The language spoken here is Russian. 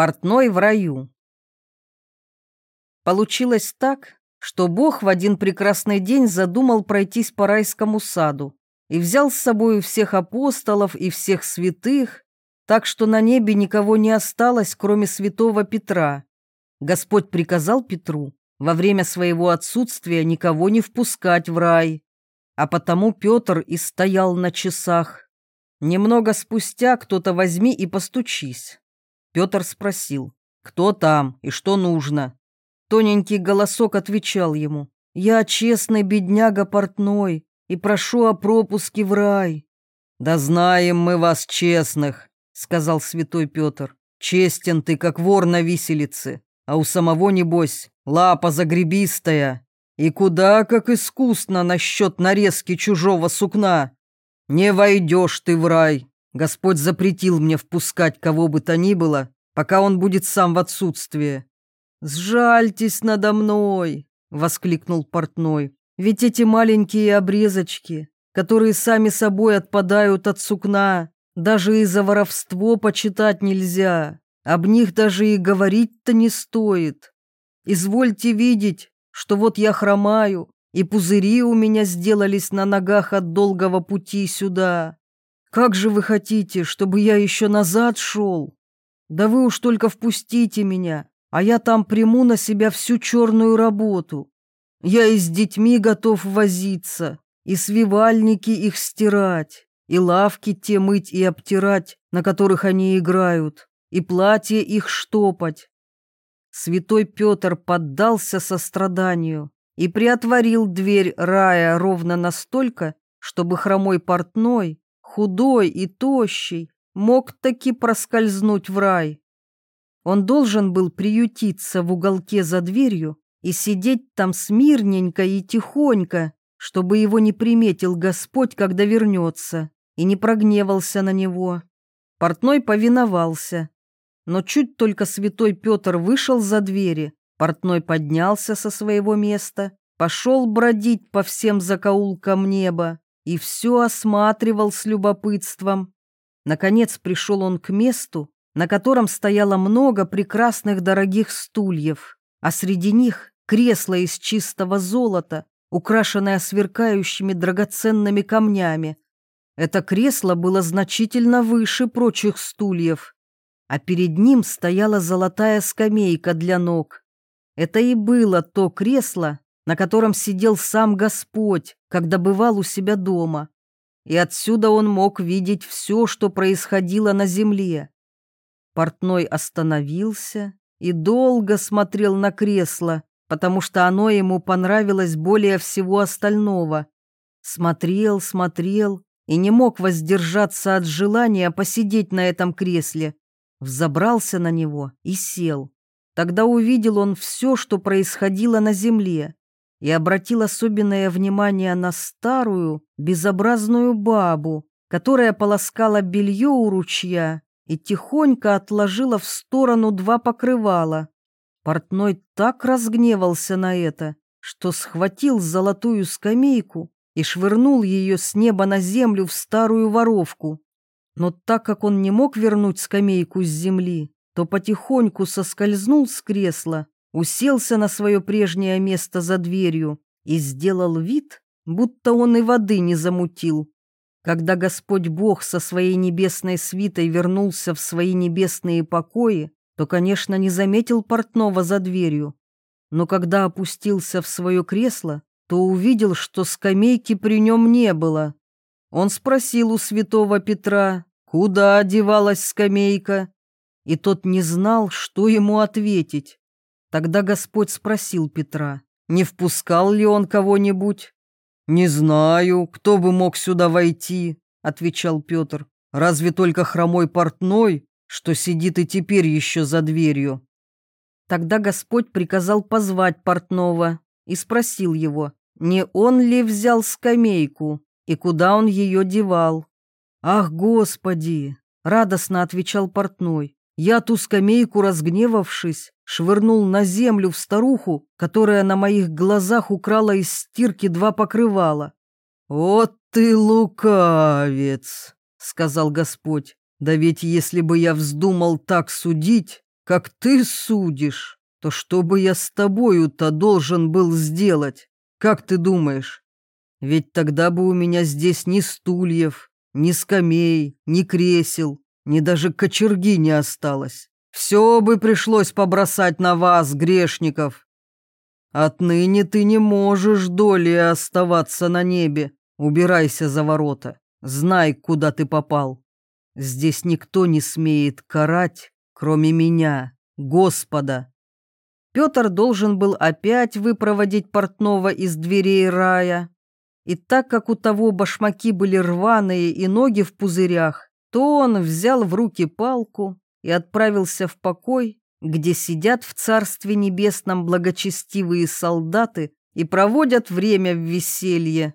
Портной в раю. Получилось так, что Бог в один прекрасный день задумал пройтись по райскому саду и взял с собой всех апостолов и всех святых, так что на небе никого не осталось, кроме святого Петра. Господь приказал Петру во время своего отсутствия никого не впускать в рай, а потому Петр и стоял на часах. Немного спустя кто-то возьми и постучись. Петр спросил, кто там и что нужно. Тоненький голосок отвечал ему, «Я честный бедняга портной и прошу о пропуске в рай». «Да знаем мы вас честных», — сказал святой Петр. «Честен ты, как вор на виселице, а у самого, небось, лапа загребистая. И куда как искусно насчет нарезки чужого сукна. Не войдешь ты в рай, Господь запретил мне впускать кого бы то ни было, пока он будет сам в отсутствие. «Сжальтесь надо мной!» — воскликнул портной. «Ведь эти маленькие обрезочки, которые сами собой отпадают от сукна, даже и за воровство почитать нельзя. Об них даже и говорить-то не стоит. Извольте видеть, что вот я хромаю, и пузыри у меня сделались на ногах от долгого пути сюда. Как же вы хотите, чтобы я еще назад шел? Да вы уж только впустите меня, а я там приму на себя всю черную работу. Я и с детьми готов возиться, и свивальники их стирать, и лавки те мыть и обтирать, на которых они играют, и платье их штопать. Святой Петр поддался состраданию и приотворил дверь рая ровно настолько, чтобы хромой портной худой и тощий, мог таки проскользнуть в рай. Он должен был приютиться в уголке за дверью и сидеть там смирненько и тихонько, чтобы его не приметил Господь, когда вернется, и не прогневался на него. Портной повиновался. Но чуть только святой Петр вышел за двери, портной поднялся со своего места, пошел бродить по всем закоулкам неба, и все осматривал с любопытством. Наконец пришел он к месту, на котором стояло много прекрасных дорогих стульев, а среди них кресло из чистого золота, украшенное сверкающими драгоценными камнями. Это кресло было значительно выше прочих стульев, а перед ним стояла золотая скамейка для ног. Это и было то кресло, на котором сидел сам Господь, когда бывал у себя дома. И отсюда он мог видеть все, что происходило на земле. Портной остановился и долго смотрел на кресло, потому что оно ему понравилось более всего остального. Смотрел, смотрел и не мог воздержаться от желания посидеть на этом кресле. Взобрался на него и сел. Тогда увидел он все, что происходило на земле и обратил особенное внимание на старую, безобразную бабу, которая полоскала белье у ручья и тихонько отложила в сторону два покрывала. Портной так разгневался на это, что схватил золотую скамейку и швырнул ее с неба на землю в старую воровку. Но так как он не мог вернуть скамейку с земли, то потихоньку соскользнул с кресла уселся на свое прежнее место за дверью и сделал вид, будто он и воды не замутил. Когда Господь Бог со своей небесной свитой вернулся в свои небесные покои, то, конечно, не заметил портного за дверью. Но когда опустился в свое кресло, то увидел, что скамейки при нем не было. Он спросил у святого Петра, куда одевалась скамейка, и тот не знал, что ему ответить. Тогда Господь спросил Петра, не впускал ли он кого-нибудь. «Не знаю, кто бы мог сюда войти», — отвечал Петр. «Разве только хромой портной, что сидит и теперь еще за дверью?» Тогда Господь приказал позвать портного и спросил его, не он ли взял скамейку и куда он ее девал. «Ах, Господи!» — радостно отвечал портной. «Я ту скамейку, разгневавшись, швырнул на землю в старуху, которая на моих глазах украла из стирки два покрывала. «Вот ты лукавец!» — сказал Господь. «Да ведь если бы я вздумал так судить, как ты судишь, то что бы я с тобою-то должен был сделать? Как ты думаешь? Ведь тогда бы у меня здесь ни стульев, ни скамей, ни кресел, ни даже кочерги не осталось. Все бы пришлось побросать на вас, грешников. Отныне ты не можешь доли оставаться на небе. Убирайся за ворота. Знай, куда ты попал. Здесь никто не смеет карать, кроме меня, Господа. Петр должен был опять выпроводить портного из дверей рая. И так как у того башмаки были рваные и ноги в пузырях, то он взял в руки палку и отправился в покой, где сидят в Царстве Небесном благочестивые солдаты и проводят время в веселье.